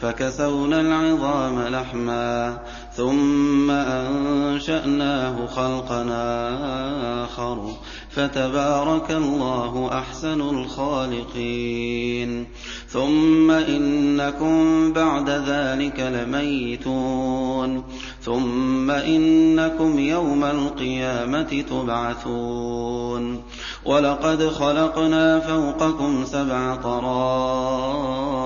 فَكَسَوْنَا الْعِظَامَ لَحْمًا ثُمَّ أَنشَأْنَاهُ خَلْقًا آخَرَ. فَتَبَارَكَ اللَّهُ أَحْسَنُ الْخَالِقِينَ. ثُمَّ إِنَّكُم بَعْدَ ذَٰلِكَ لَمَيِّتُونَ. ثُمَّ إِنَّكُمْ يَوْمَ الْقِيَامَةِ تُبْعَثُونَ. وَلَقَدْ خَلَقْنَا فَوْقَكُمْ سَبْعَ طَرَائِقَ.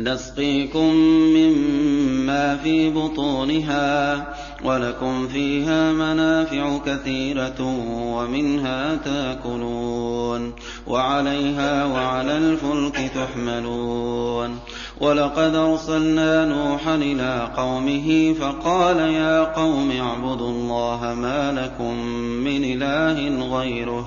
نَّسْقِيكُم مِّمَّا فِي بُطُونِهَا وَلَكُمْ فِيهَا مَنَافِعُ كَثِيرَةٌ وَمِنْهَا تَأْكُلُونَ وَعَلَيْهَا وَعَلَى الْفُلْكِ تُحْمَلُونَ وَلَقَدْ أَرْسَلْنَا نُوحًا إِلَىٰ قَوْمِهِ فَقَالَ يَا قَوْمِ اعْبُدُوا اللَّهَ مَا لَكُم مِّنْ إِلَٰهٍ غَيْرُهُ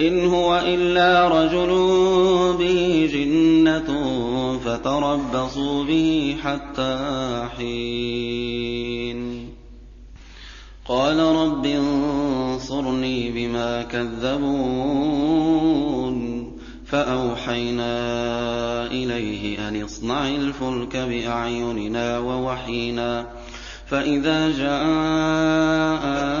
إِنْ هُوَ إِلَّا رَجُلٌ بِهِ جِنَّةٌ فَتَرَبَّصُوا بِهِ حَتَّىٰ حِينٍ. قَالَ رَبِّ انصُرْنِي بِمَا كَذَّبُونِ. فَأَوْحَيْنَا إِلَيْهِ أَنِ اصْنَعِ الْفُلْكَ بِأَعْيُنِنَا وَوَحْيِنَا. فَإِذَا جَاءَ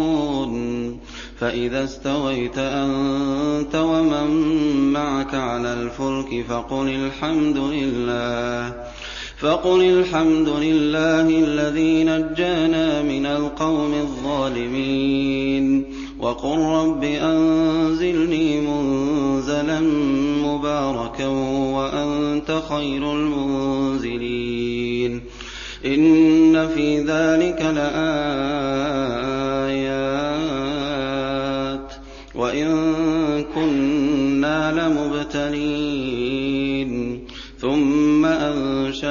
فإذا استويت أنت ومن معك على الفلك فقل الحمد لله فقل الحمد لله الذي نجانا من القوم الظالمين. وقل رب أنزلني منزلا مباركا وأنت خير المنزلين. إن في ذلك لآيات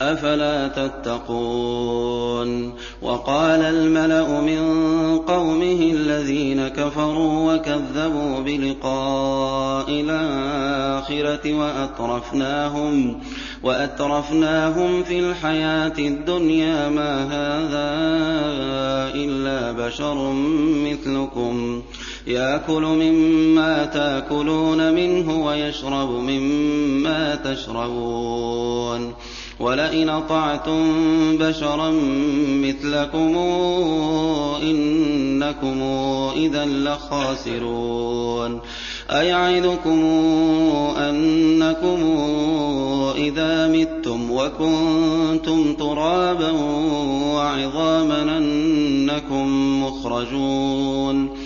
أفلا تتقون؟ وقال الملأ من قومه الذين كفروا وكذبوا بلقاء الآخرة وأترفناهم وأترفناهم في الحياة الدنيا ما هذا إلا بشر مثلكم. ياكل مما تاكلون منه ويشرب مما تشربون. ولئن اطعتم بشرا مثلكم انكم اذا لخاسرون ايعدكم انكم اذا متم وكنتم ترابا وعظاما انكم مخرجون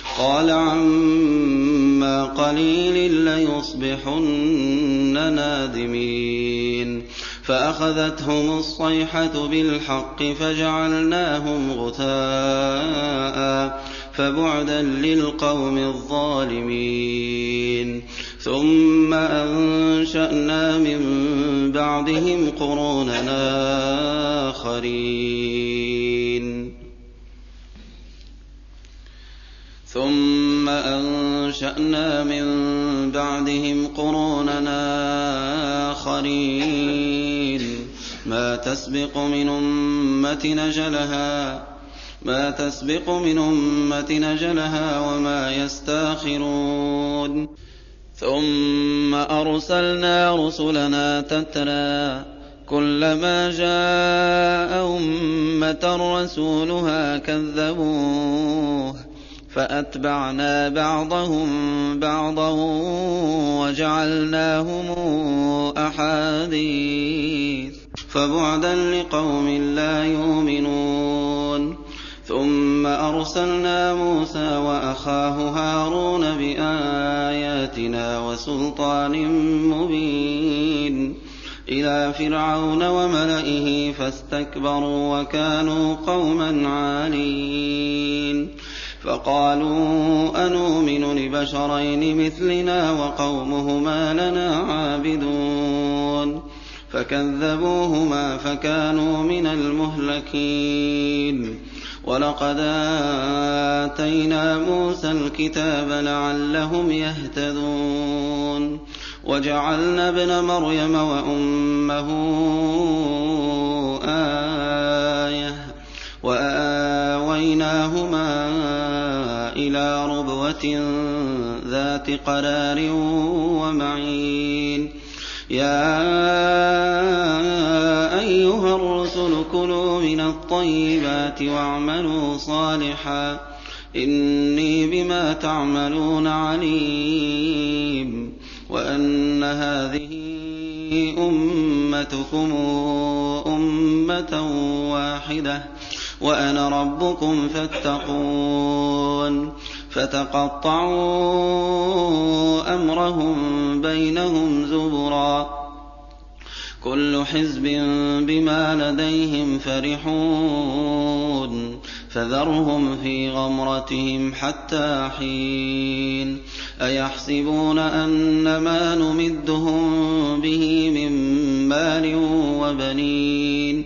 قال عما قليل ليصبحن نادمين. فأخذتهم الصيحة بالحق فجعلناهم غثاء فبعدا للقوم الظالمين. ثم أنشأنا من بعدهم قروننا آخرين. ثم أنشأنا من بعدهم قروننا آخرين. ما تسبق من أمة نجلها ما تسبق من أمة نجلها وما يستاخرون. ثم أرسلنا رسلنا تترى كلما جاء أمة رسولها كذبوه. فأتبعنا بعضهم بعضا وجعلناهم أحاديث فبعدا لقوم لا يؤمنون ثم أرسلنا موسى وأخاه هارون بآياتنا وسلطان مبين إلى فرعون وملئه فاستكبروا وكانوا قوما عالين فقالوا أنؤمن لبشرين مثلنا وقومهما لنا عابدون فكذبوهما فكانوا من المهلكين ولقد آتينا موسى الكتاب لعلهم يهتدون وجعلنا ابن مريم وأمه آية وآويناهما إلى ربوة ذات قرار ومعين. يا أيها الرسل كلوا من الطيبات واعملوا صالحا. إني بما تعملون عليم. وأن هذه أمتكم أمة واحدة. وأنا ربكم فاتقون فتقطعوا أمرهم بينهم زبرا كل حزب بما لديهم فرحون فذرهم في غمرتهم حتى حين أيحسبون أن ما نمدهم به من مال وبنين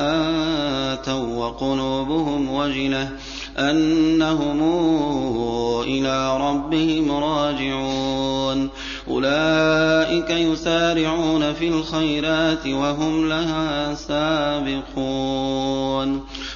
وقلوبهم وجلة أنهم إلى ربهم راجعون. أولئك يسارعون في الخيرات وهم لها سابقون.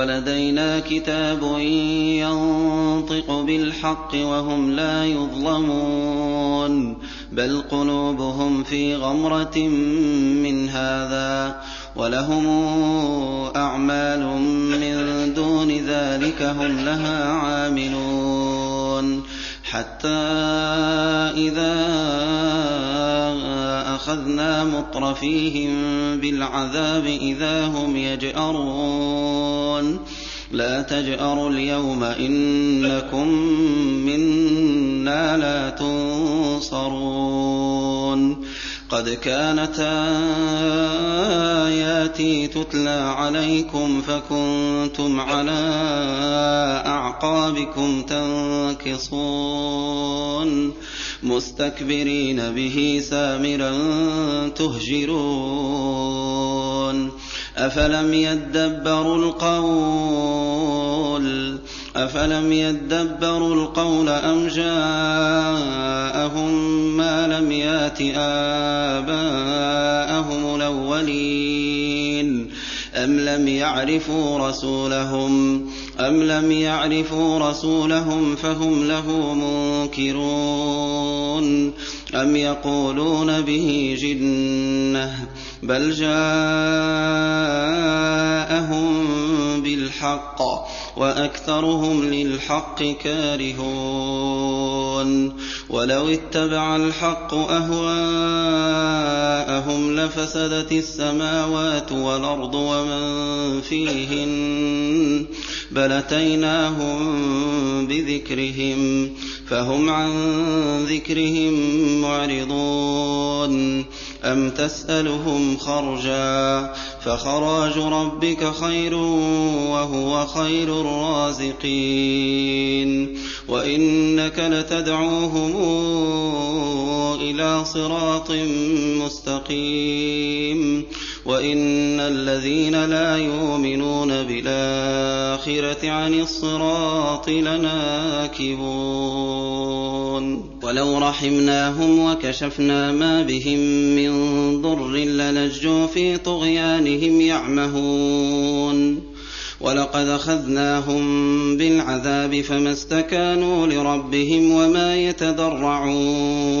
ولدينا كتاب ينطق بالحق وهم لا يظلمون بل قلوبهم في غمرة من هذا ولهم أعمال من دون ذلك هم لها عاملون. حتى إذا أخذنا مطرفيهم بالعذاب إذا هم يجأرون. لا تجأروا اليوم إنكم منا لا تنصرون. قد كانت آياتي تتلى عليكم فكنتم على أعقابكم تنكصون. مستكبرين به سامرا تهجرون أفلم يدبروا القول أفلم يدبروا القول أم جاءهم ما لم يات آباءهم الأولين أم لم يعرفوا رسولهم أم لم يعرفوا رسولهم فهم له منكرون أم يقولون به جنة بل جاءهم بالحق وأكثرهم للحق كارهون ولو اتبع الحق أهواءهم لفسدت السماوات والأرض ومن فيهن بل أتيناهم بذكرهم فهم عن ذكرهم معرضون أم تسألهم خرجا فخراج ربك خير وهو خير الرازقين وإنك لتدعوهم إلى صراط مستقيم وإن الذين لا يؤمنون بالآخرة عن الصراط لناكبون ولو رحمناهم وكشفنا ما بهم من ضر للجوا في طغيانهم يعمهون ولقد أخذناهم بالعذاب فما استكانوا لربهم وما يتضرعون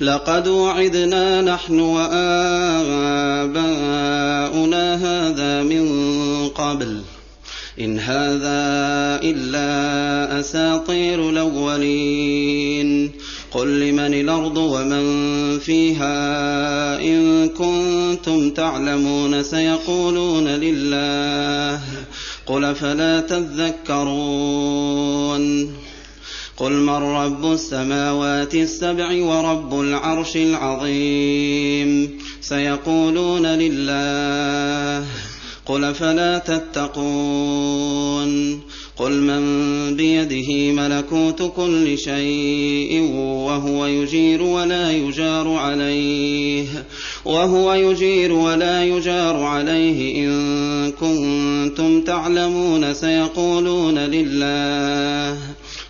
لقد وعدنا نحن وآباؤنا هذا من قبل. إن هذا إلا أساطير الأولين. قل لمن الأرض ومن فيها إن كنتم تعلمون سيقولون لله. قل فلا تذكرون. قل من رب السماوات السبع ورب العرش العظيم سيقولون لله قل فلا تتقون قل من بيده ملكوت كل شيء وهو يجير ولا يجار عليه وهو يجير ولا يجار عليه إن كنتم تعلمون سيقولون لله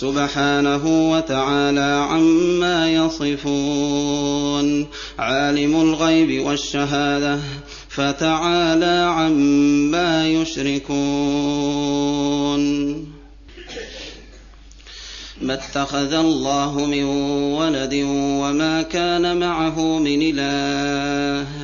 سبحانه وتعالى عما يصفون. عالم الغيب والشهادة فتعالى عما يشركون. ما اتخذ الله من ولد وما كان معه من إله.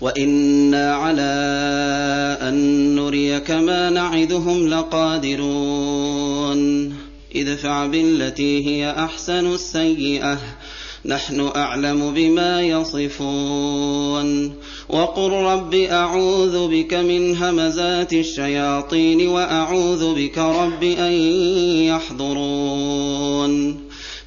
وإنا على أن نريك ما نعدهم لقادرون ادفع بالتي هي أحسن السيئة نحن أعلم بما يصفون وقل رب أعوذ بك من همزات الشياطين وأعوذ بك رب أن يحضرون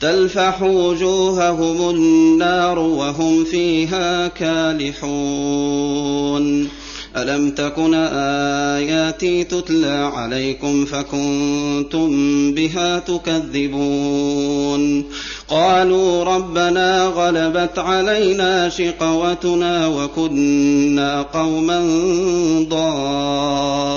تلفح وجوههم النار وهم فيها كالحون. ألم تكن آياتي تتلى عليكم فكنتم بها تكذبون؟ قالوا ربنا غلبت علينا شقوتنا وكنا قوما ضالين.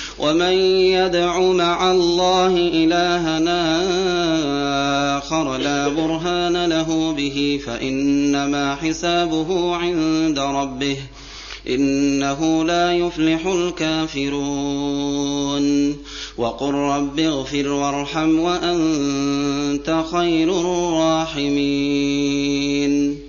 وَمَن يَدْعُ مَعَ اللَّهِ إِلَٰهًا آخَرَ لَا بُرْهَانَ لَهُ بِهِ فَإِنَّمَا حِسَابُهُ عِندَ رَبِّهِ ۚ إِنَّهُ لَا يُفْلِحُ الْكَافِرُونَ وَقُل رَّبِّ اغْفِرْ وَارْحَمْ وَأَنتَ خَيْرُ الرَّاحِمِينَ